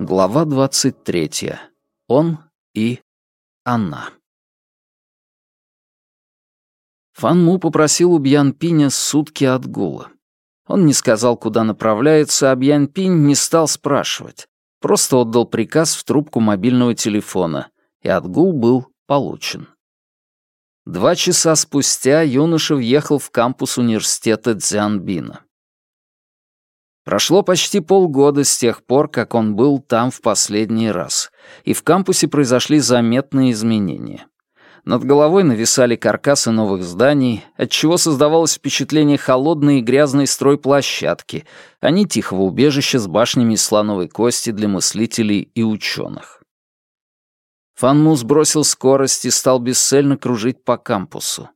Глава двадцать третья. Он и она. Фан Му попросил у Бьян Пиня сутки отгула. Он не сказал, куда направляется, а Бьян Пинь не стал спрашивать. Просто отдал приказ в трубку мобильного телефона, и отгул был получен. Два часа спустя юноша въехал в кампус университета Цзянбина. Прошло почти полгода с тех пор, как он был там в последний раз, и в кампусе произошли заметные изменения. Над головой нависали каркасы новых зданий, отчего создавалось впечатление холодной и грязной стройплощадки, а не тихого убежища с башнями из слоновой кости для мыслителей и ученых. Фанму сбросил скорость и стал бесцельно кружить по кампусу.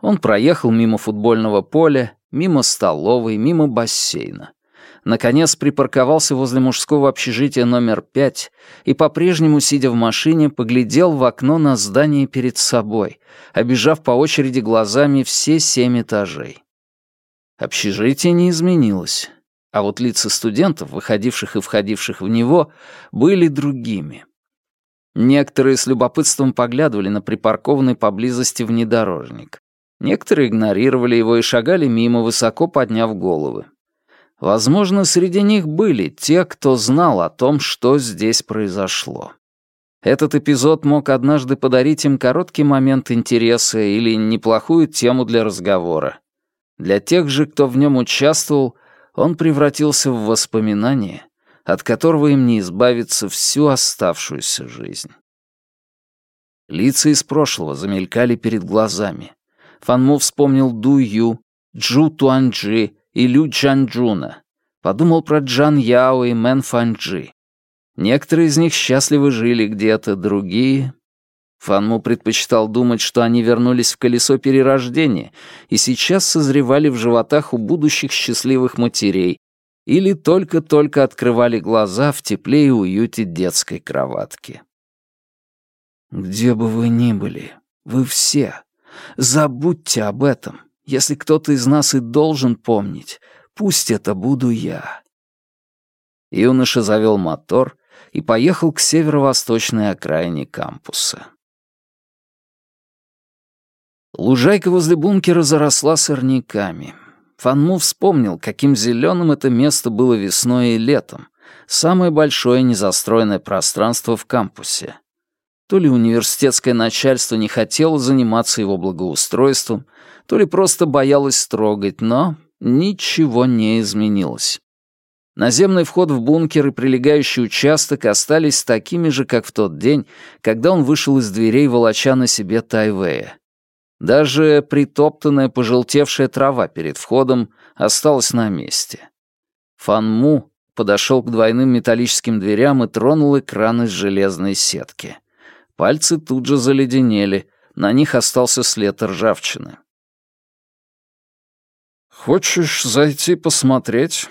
Он проехал мимо футбольного поля, мимо столовой, мимо бассейна наконец припарковался возле мужского общежития номер пять и, по-прежнему, сидя в машине, поглядел в окно на здание перед собой, обижав по очереди глазами все семь этажей. Общежитие не изменилось, а вот лица студентов, выходивших и входивших в него, были другими. Некоторые с любопытством поглядывали на припаркованный поблизости внедорожник. Некоторые игнорировали его и шагали мимо, высоко подняв головы. Возможно, среди них были те, кто знал о том, что здесь произошло. Этот эпизод мог однажды подарить им короткий момент интереса или неплохую тему для разговора. Для тех же, кто в нем участвовал, он превратился в воспоминание, от которого им не избавиться всю оставшуюся жизнь. Лица из прошлого замелькали перед глазами. Фанму вспомнил Ду Ю, Джу Туанджи и Лю Чанчжуна. Подумал про Джан Яо и Мэн Фанчжи. Некоторые из них счастливо жили где-то, другие... Фанму предпочитал думать, что они вернулись в колесо перерождения и сейчас созревали в животах у будущих счастливых матерей или только-только открывали глаза в тепле и уюте детской кроватки. «Где бы вы ни были, вы все, забудьте об этом. Если кто-то из нас и должен помнить, пусть это буду я». Юноша завел мотор и поехал к северо-восточной окраине кампуса. Лужайка возле бункера заросла сорняками. Фанму вспомнил, каким зеленым это место было весной и летом. Самое большое незастроенное пространство в кампусе. То ли университетское начальство не хотело заниматься его благоустройством, то ли просто боялось трогать, но ничего не изменилось. Наземный вход в бункер и прилегающий участок остались такими же, как в тот день, когда он вышел из дверей, волоча на себе Тайвея. Даже притоптанная пожелтевшая трава перед входом осталась на месте. Фан Му подошел к двойным металлическим дверям и тронул экран из железной сетки. Пальцы тут же заледенели, на них остался след ржавчины. «Хочешь зайти посмотреть?»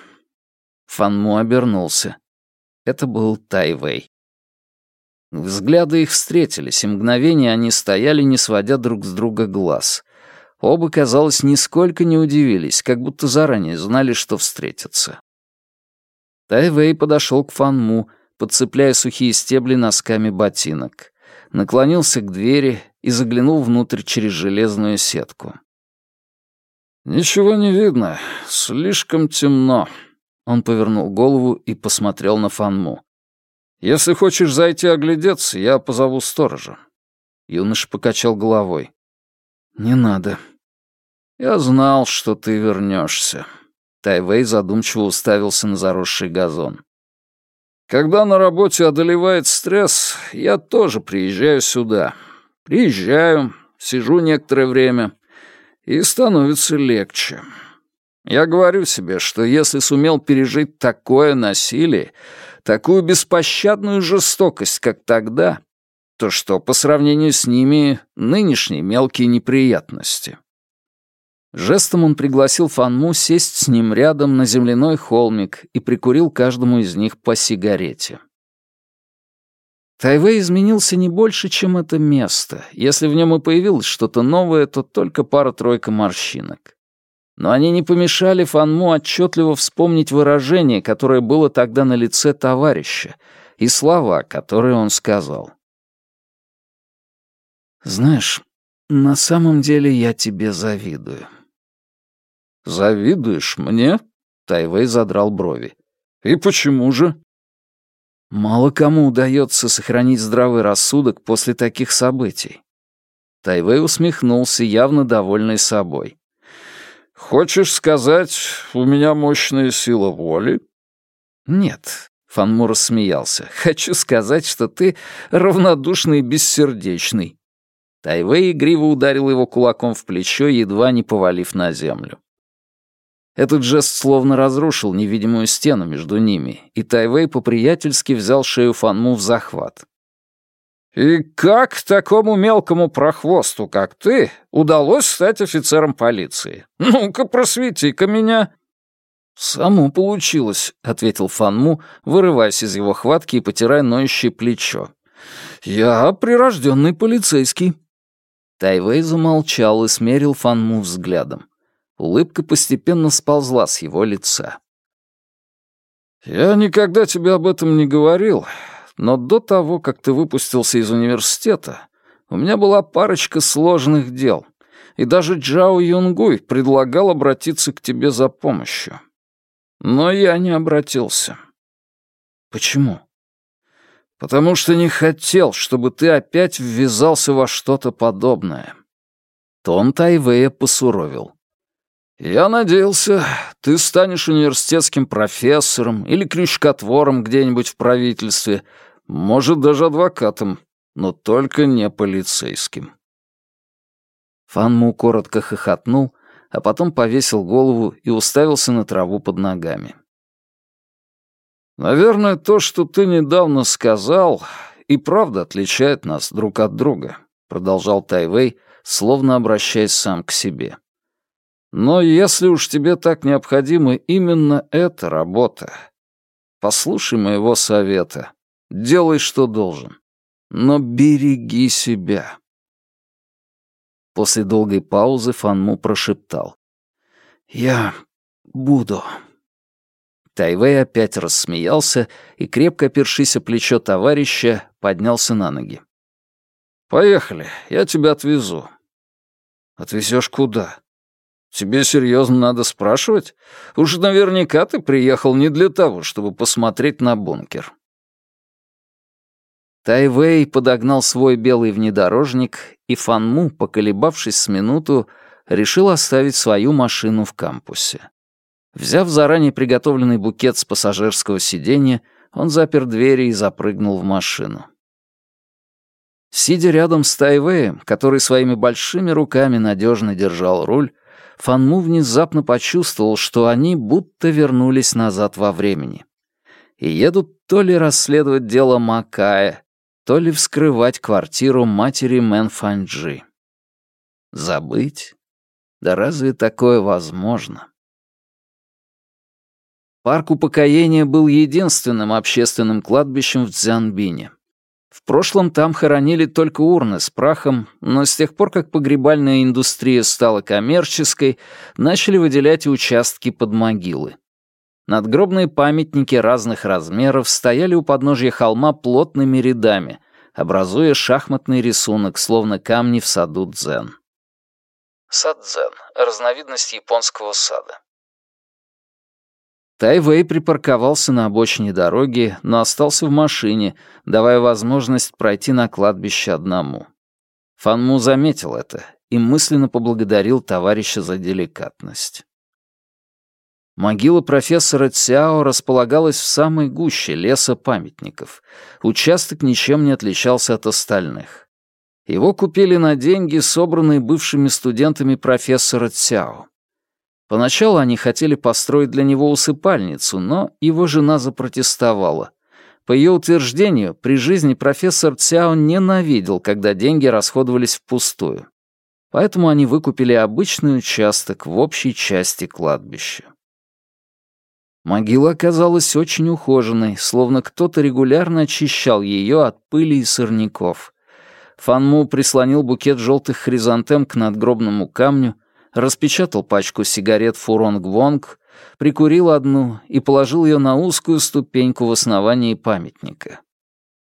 Фанму обернулся. Это был Тайвей. Взгляды их встретились, и мгновение они стояли, не сводя друг с друга глаз. Оба, казалось, нисколько не удивились, как будто заранее знали, что встретятся. Тайвей подошел к Фанму, подцепляя сухие стебли носками ботинок. Наклонился к двери и заглянул внутрь через железную сетку. «Ничего не видно. Слишком темно». Он повернул голову и посмотрел на Фанму. «Если хочешь зайти оглядеться, я позову сторожа». Юноша покачал головой. «Не надо». «Я знал, что ты вернешься. Тайвей задумчиво уставился на заросший газон. «Когда на работе одолевает стресс, я тоже приезжаю сюда. Приезжаю, сижу некоторое время, и становится легче. Я говорю себе, что если сумел пережить такое насилие, такую беспощадную жестокость, как тогда, то что по сравнению с ними нынешние мелкие неприятности? Жестом он пригласил Фанму сесть с ним рядом на земляной холмик и прикурил каждому из них по сигарете. Тайвей изменился не больше, чем это место. Если в нем и появилось что-то новое, то только пара-тройка морщинок. Но они не помешали Фанму отчетливо вспомнить выражение, которое было тогда на лице товарища, и слова, которые он сказал. «Знаешь, на самом деле я тебе завидую». «Завидуешь мне?» — Тайвей задрал брови. «И почему же?» Мало кому удается сохранить здравый рассудок после таких событий. Тайвей усмехнулся, явно довольный собой. «Хочешь сказать, у меня мощная сила воли?» «Нет», — Фанму рассмеялся. «Хочу сказать, что ты равнодушный и бессердечный». Тайвей игриво ударил его кулаком в плечо, едва не повалив на землю. Этот жест словно разрушил невидимую стену между ними, и Тайвей по-приятельски взял шею Фанму в захват. «И как такому мелкому прохвосту, как ты, удалось стать офицером полиции? Ну-ка, просвети-ка меня!» «Само получилось», — ответил Фанму, вырываясь из его хватки и потирая ноющее плечо. «Я прирожденный полицейский». Тайвей замолчал и смерил Фанму взглядом. Улыбка постепенно сползла с его лица. «Я никогда тебе об этом не говорил, но до того, как ты выпустился из университета, у меня была парочка сложных дел, и даже Джао Юнгуй предлагал обратиться к тебе за помощью. Но я не обратился. Почему? Потому что не хотел, чтобы ты опять ввязался во что-то подобное. Тон Тайвея посуровил. «Я надеялся, ты станешь университетским профессором или крючкотвором где-нибудь в правительстве, может, даже адвокатом, но только не полицейским». Фанму коротко хохотнул, а потом повесил голову и уставился на траву под ногами. «Наверное, то, что ты недавно сказал, и правда отличает нас друг от друга», — продолжал Тайвей, словно обращаясь сам к себе. Но если уж тебе так необходима именно эта работа, послушай моего совета, делай, что должен, но береги себя. После долгой паузы Фанму прошептал. «Я буду». Тайвей опять рассмеялся и, крепко опершись о плечо товарища, поднялся на ноги. «Поехали, я тебя отвезу». «Отвезешь куда?» Тебе серьезно надо спрашивать? Уж наверняка ты приехал не для того, чтобы посмотреть на бункер. Тайвей подогнал свой белый внедорожник, и Фанму, поколебавшись с минуту, решил оставить свою машину в кампусе. Взяв заранее приготовленный букет с пассажирского сиденья, он запер двери и запрыгнул в машину. Сидя рядом с Тайвеем, который своими большими руками надежно держал руль, Фанму внезапно почувствовал, что они будто вернулись назад во времени. И едут то ли расследовать дело Макая, то ли вскрывать квартиру матери Мэн Фанджи. Забыть? Да разве такое возможно? Парк упокоения был единственным общественным кладбищем в Цзянбине. В прошлом там хоронили только урны с прахом, но с тех пор, как погребальная индустрия стала коммерческой, начали выделять участки под могилы. Надгробные памятники разных размеров стояли у подножья холма плотными рядами, образуя шахматный рисунок, словно камни в саду дзен. Сад дзен — разновидность японского сада. Тайвей припарковался на обочине дороги, но остался в машине, давая возможность пройти на кладбище одному. Фанму заметил это и мысленно поблагодарил товарища за деликатность. Могила профессора Цяо располагалась в самой гуще леса памятников. Участок ничем не отличался от остальных. Его купили на деньги, собранные бывшими студентами профессора Цяо. Поначалу они хотели построить для него усыпальницу, но его жена запротестовала. По ее утверждению, при жизни профессор Цяо ненавидел, когда деньги расходовались впустую. Поэтому они выкупили обычный участок в общей части кладбища. Могила оказалась очень ухоженной, словно кто-то регулярно очищал ее от пыли и сорняков. Фанму прислонил букет желтых хризантем к надгробному камню, распечатал пачку сигарет Фуронг-Вонг, прикурил одну и положил ее на узкую ступеньку в основании памятника.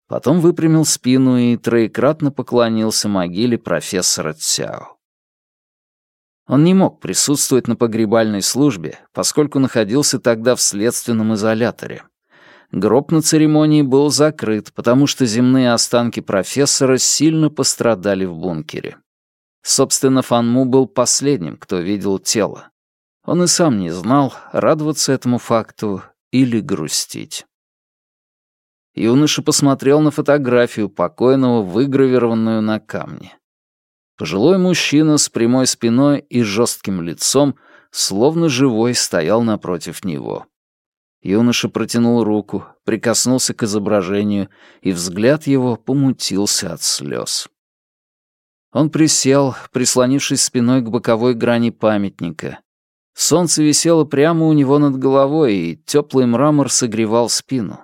Потом выпрямил спину и троекратно поклонился могиле профессора Цяо. Он не мог присутствовать на погребальной службе, поскольку находился тогда в следственном изоляторе. Гроб на церемонии был закрыт, потому что земные останки профессора сильно пострадали в бункере. Собственно, Фанму был последним, кто видел тело. Он и сам не знал, радоваться этому факту или грустить. Юноша посмотрел на фотографию покойного, выгравированную на камне. Пожилой мужчина с прямой спиной и жестким лицом, словно живой, стоял напротив него. Юноша протянул руку, прикоснулся к изображению, и взгляд его помутился от слез. Он присел, прислонившись спиной к боковой грани памятника. Солнце висело прямо у него над головой, и теплый мрамор согревал спину.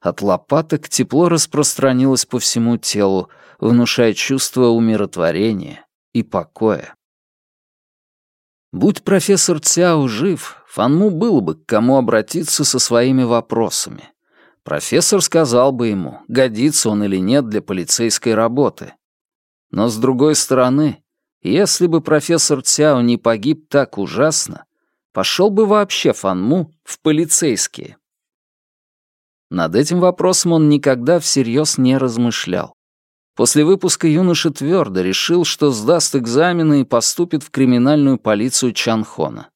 От лопаток тепло распространилось по всему телу, внушая чувство умиротворения и покоя. Будь профессор Цяо жив, Фанму было бы к кому обратиться со своими вопросами. Профессор сказал бы ему, годится он или нет для полицейской работы. Но с другой стороны, если бы профессор Цяо не погиб так ужасно, пошел бы вообще Фанму в полицейские. Над этим вопросом он никогда всерьез не размышлял. После выпуска юноша твердо решил, что сдаст экзамены и поступит в криминальную полицию Чанхона.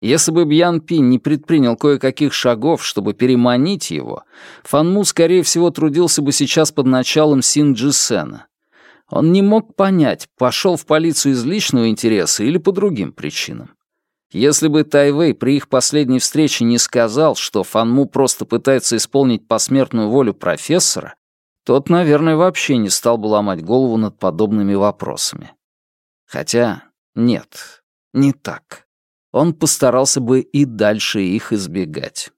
Если бы Бьян Пин не предпринял кое-каких шагов, чтобы переманить его, Фанму, скорее всего, трудился бы сейчас под началом Син Джисена. Он не мог понять, пошел в полицию из личного интереса или по другим причинам. Если бы Тайвей при их последней встрече не сказал, что Фанму просто пытается исполнить посмертную волю профессора, тот, наверное, вообще не стал бы ломать голову над подобными вопросами. Хотя нет, не так. Он постарался бы и дальше их избегать.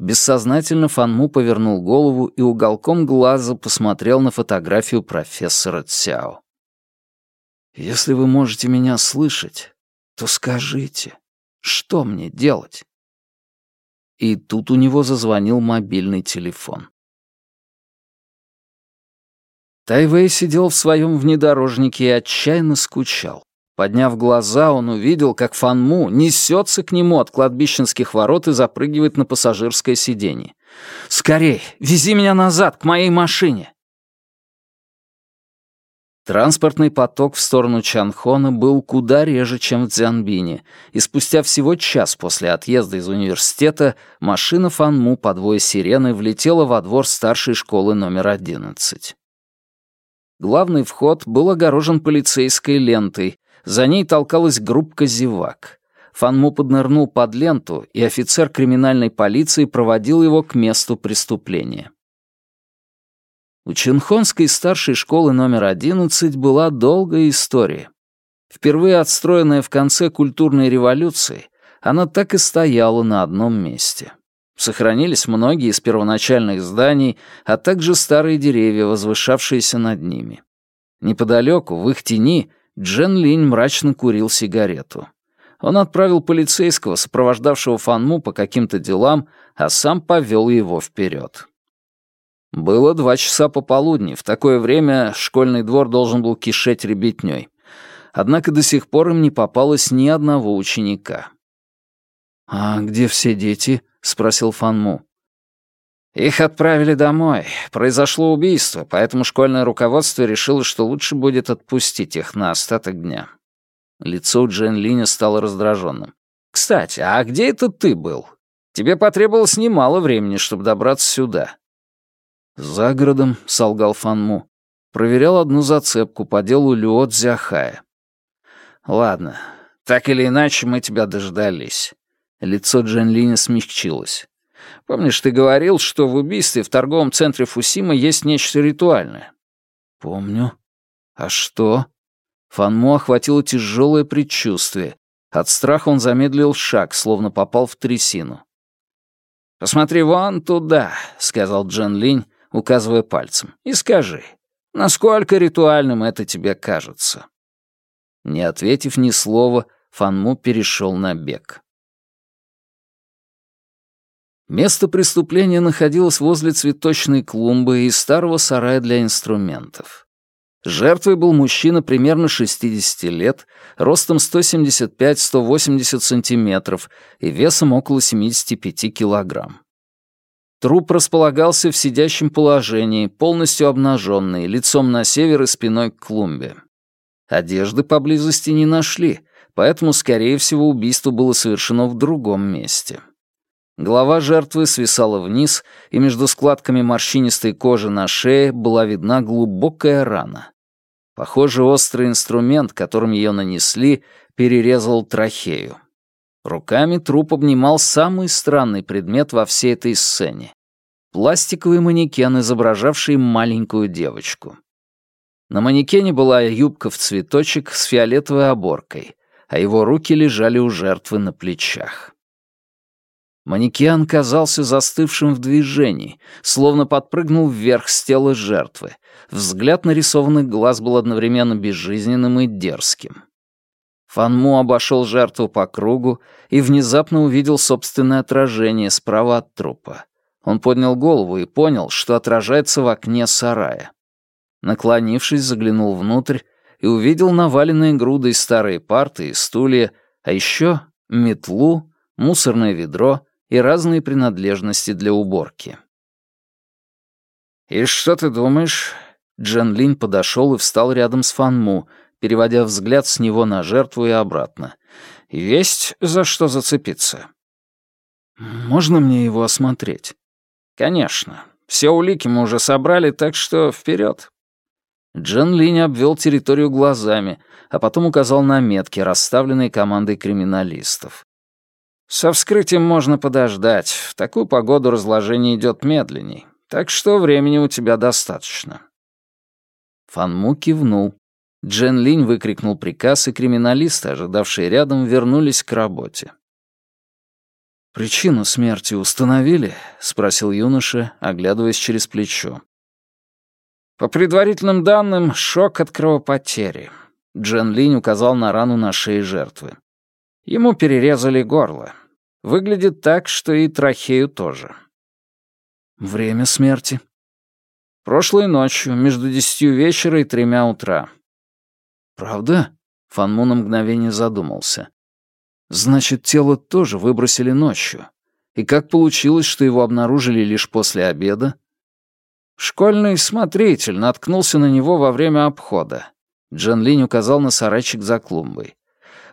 Бессознательно Фанму повернул голову и уголком глаза посмотрел на фотографию профессора Цяо. «Если вы можете меня слышать, то скажите, что мне делать?» И тут у него зазвонил мобильный телефон. Тайвей сидел в своем внедорожнике и отчаянно скучал. Подняв глаза, он увидел, как Фанму несется к нему от кладбищенских ворот и запрыгивает на пассажирское сиденье. «Скорей, вези меня назад, к моей машине!» Транспортный поток в сторону Чанхона был куда реже, чем в Цзянбине, и спустя всего час после отъезда из университета машина Фанму по двое сирены влетела во двор старшей школы номер 11. Главный вход был огорожен полицейской лентой, за ней толкалась группка зевак. Фанму поднырнул под ленту, и офицер криминальной полиции проводил его к месту преступления. У Чинхонской старшей школы номер 11 была долгая история. Впервые отстроенная в конце культурной революции, она так и стояла на одном месте. Сохранились многие из первоначальных зданий, а также старые деревья, возвышавшиеся над ними. Неподалеку, в их тени, Джен Линь мрачно курил сигарету. Он отправил полицейского, сопровождавшего Фанму по каким-то делам, а сам повел его вперед. Было два часа пополудни. В такое время школьный двор должен был кишеть ребятней. Однако до сих пор им не попалось ни одного ученика. «А где все дети?» — спросил Фанму. «Их отправили домой. Произошло убийство, поэтому школьное руководство решило, что лучше будет отпустить их на остаток дня». Лицо Джен Линя стало раздраженным. «Кстати, а где это ты был? Тебе потребовалось немало времени, чтобы добраться сюда. «За городом», — солгал Фанму. «Проверял одну зацепку по делу Люо Цзяхая». «Ладно, так или иначе мы тебя дождались». Лицо Джен Линя смягчилось. «Помнишь, ты говорил, что в убийстве в торговом центре Фусима есть нечто ритуальное?» «Помню. А что?» Фанму охватило тяжелое предчувствие. От страха он замедлил шаг, словно попал в трясину. «Посмотри вон туда», — сказал Джен Линь, указывая пальцем, и скажи, насколько ритуальным это тебе кажется. Не ответив ни слова, Фанму перешел на бег. Место преступления находилось возле цветочной клумбы и старого сарая для инструментов. Жертвой был мужчина примерно 60 лет, ростом 175-180 сантиметров и весом около 75 килограмм. Труп располагался в сидящем положении, полностью обнаженный, лицом на север и спиной к клумбе. Одежды поблизости не нашли, поэтому, скорее всего, убийство было совершено в другом месте. Голова жертвы свисала вниз, и между складками морщинистой кожи на шее была видна глубокая рана. Похоже, острый инструмент, которым ее нанесли, перерезал трахею. Руками труп обнимал самый странный предмет во всей этой сцене. Пластиковый манекен, изображавший маленькую девочку. На манекене была юбка в цветочек с фиолетовой оборкой, а его руки лежали у жертвы на плечах. Манекен казался застывшим в движении, словно подпрыгнул вверх с тела жертвы. Взгляд нарисованных глаз был одновременно безжизненным и дерзким. Фанму обошел жертву по кругу и внезапно увидел собственное отражение справа от трупа. Он поднял голову и понял, что отражается в окне сарая. Наклонившись, заглянул внутрь и увидел наваленные грудой старые парты и стулья, а еще метлу, мусорное ведро и разные принадлежности для уборки. «И что ты думаешь?» Джен Линь подошел и встал рядом с Фанму, переводя взгляд с него на жертву и обратно. «Есть за что зацепиться?» «Можно мне его осмотреть?» «Конечно. Все улики мы уже собрали, так что вперед. Джен Линь обвел территорию глазами, а потом указал на метки, расставленные командой криминалистов. Со вскрытием можно подождать. В такую погоду разложение идет медленней. Так что времени у тебя достаточно. Фанму кивнул. Джен Линь выкрикнул приказ, и криминалисты, ожидавшие рядом, вернулись к работе. «Причину смерти установили?» — спросил юноша, оглядываясь через плечо. «По предварительным данным, шок от кровопотери». Джен Линь указал на рану на шее жертвы. Ему перерезали горло. Выглядит так, что и трахею тоже. Время смерти. Прошлой ночью, между десятью вечера и тремя утра. Правда? Фанму на мгновение задумался. Значит, тело тоже выбросили ночью. И как получилось, что его обнаружили лишь после обеда? Школьный смотритель наткнулся на него во время обхода. Джан Линь указал на сарайчик за клумбой.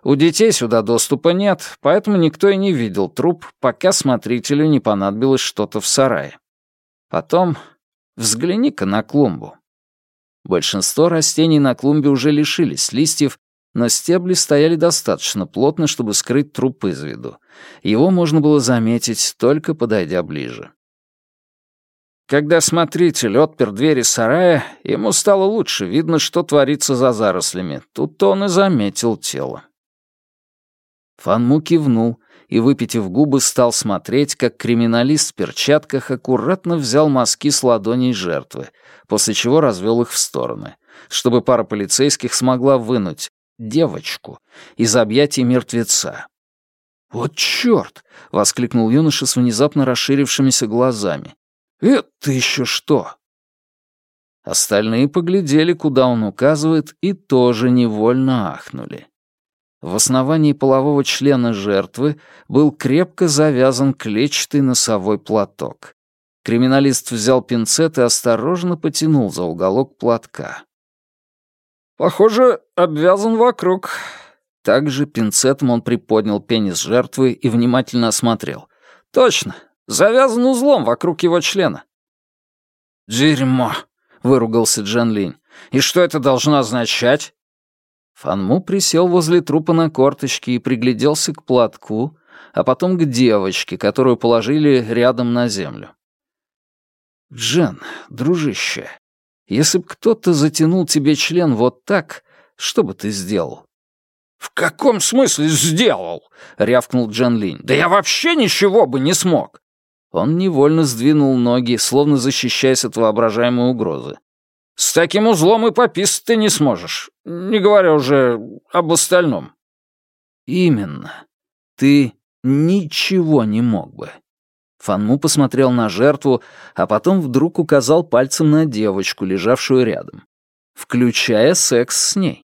У детей сюда доступа нет, поэтому никто и не видел труп, пока смотрителю не понадобилось что-то в сарае. Потом взгляни-ка на клумбу. Большинство растений на клумбе уже лишились листьев, но стебли стояли достаточно плотно, чтобы скрыть труп из виду. Его можно было заметить, только подойдя ближе. Когда смотритель отпер двери сарая, ему стало лучше видно, что творится за зарослями. Тут он и заметил тело. Фанму кивнул и, выпитив губы, стал смотреть, как криминалист в перчатках аккуратно взял мазки с ладоней жертвы, после чего развел их в стороны, чтобы пара полицейских смогла вынуть девочку из объятий мертвеца. «Вот чёрт!» — воскликнул юноша с внезапно расширившимися глазами. «Это еще что?» Остальные поглядели, куда он указывает, и тоже невольно ахнули. В основании полового члена жертвы был крепко завязан клетчатый носовой платок. Криминалист взял пинцет и осторожно потянул за уголок платка. «Похоже, обвязан вокруг». Также пинцетом он приподнял пенис жертвы и внимательно осмотрел. «Точно, Завязан узлом вокруг его члена». «Дерьмо», — выругался Джан Линь. «И что это должно означать?» Фанму присел возле трупа на корточки и пригляделся к платку, а потом к девочке, которую положили рядом на землю. «Джен, дружище, если б кто-то затянул тебе член вот так, что бы ты сделал?» «В каком смысле сделал?» — рявкнул Джан Линь. «Да я вообще ничего бы не смог. Он невольно сдвинул ноги, словно защищаясь от воображаемой угрозы. С таким узлом и пописать ты не сможешь, не говоря уже об остальном». «Именно. Ты ничего не мог бы». Фанму посмотрел на жертву, а потом вдруг указал пальцем на девочку, лежавшую рядом. Включая секс с ней.